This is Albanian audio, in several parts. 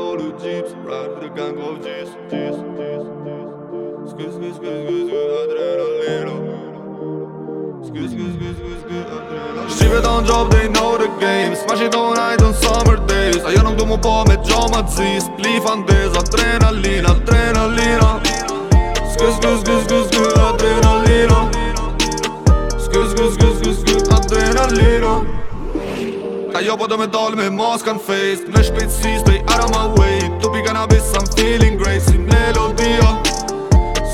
load pra of with a gang of G's G's, G's, G's Skis, skis, skis, skis, skis, adrenalino Skis, skis, skis, skis, skis, adrenalino Shqive don't drop, they know the game Smash it all night on summer days A jo du mu po me gjo ma t'zis Plifan des, adrenalina, adrenalina Skis, skis, skis, skis, skis Jo po do me dal me mask and face Me shpejt si s'pej out of my way To be gonna be some feeling great Si me lo bia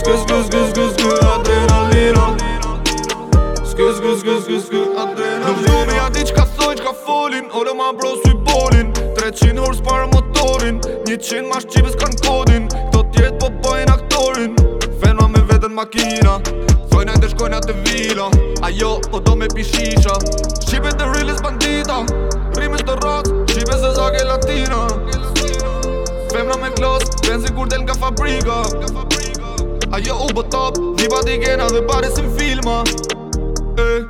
Sku sku sku sku sku adrenalina Sku sku sku sku sku adrenalina Nuk dhumi ati qka soj qka folin Ole ma bro su i bolin 300 horse urs motorin 100 qin ma shqipës kan kodin Këto tjet po bojn aktorin Fenua me veten makina Thojna e të shkojna të vila Ajo po do me pishisha Shqipet e rillis bandita të rock Shqipe se za ke latina Femra me klos, benzi kur del nga fabrika Ajo u bë top, një pati kena dhe pare si filma eh.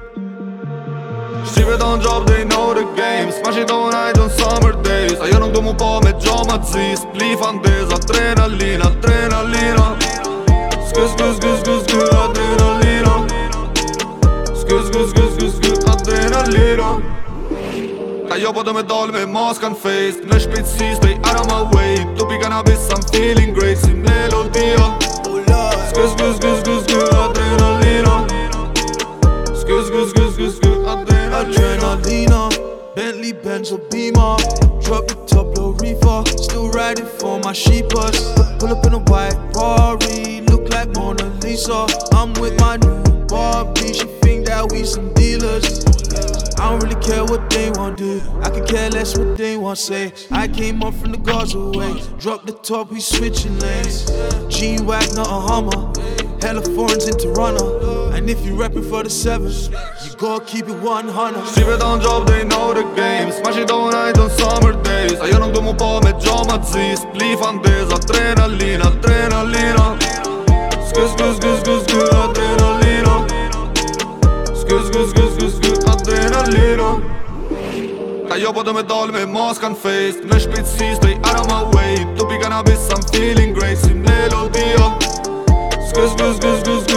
Shqipe të në job, they know the game Sma shi të night on summer days Ajo nuk du mu po me gjo ma të zis Lifan deza, adrenalina, adrenalina Skë, skë, skë, skë, skë, yo po të me dal me maskën face Në shpejtësi stay out of my way Tupi cannabis, I'm feeling great Si melodia Skë, skë, skë, skë, skë, adrenalina Skë, skë, skë, skë, skë, adrenalina Bentley, Benz or Beamer Drop the top, low reefer Still riding for my sheepers Pull up in a white bar don't really care what they want do. I can care less what they want say. I came up from the Gaza way. Drop the top, we switching lanes. G Wag, not a Hummer. Hella foreigns in Toronto. And if you rapping for the sevens, you gotta keep it 100. Zero down drop they know the game. Smash it all night on summer days. I don't do my pa me drama, të zis. Plifan bez adrenaline. yo på dem med dårlig mask moskan face Når spidt sies, stay out of my way Du blir cannabis, I'm feeling great Sin melodier Skus, skus, skus, skus,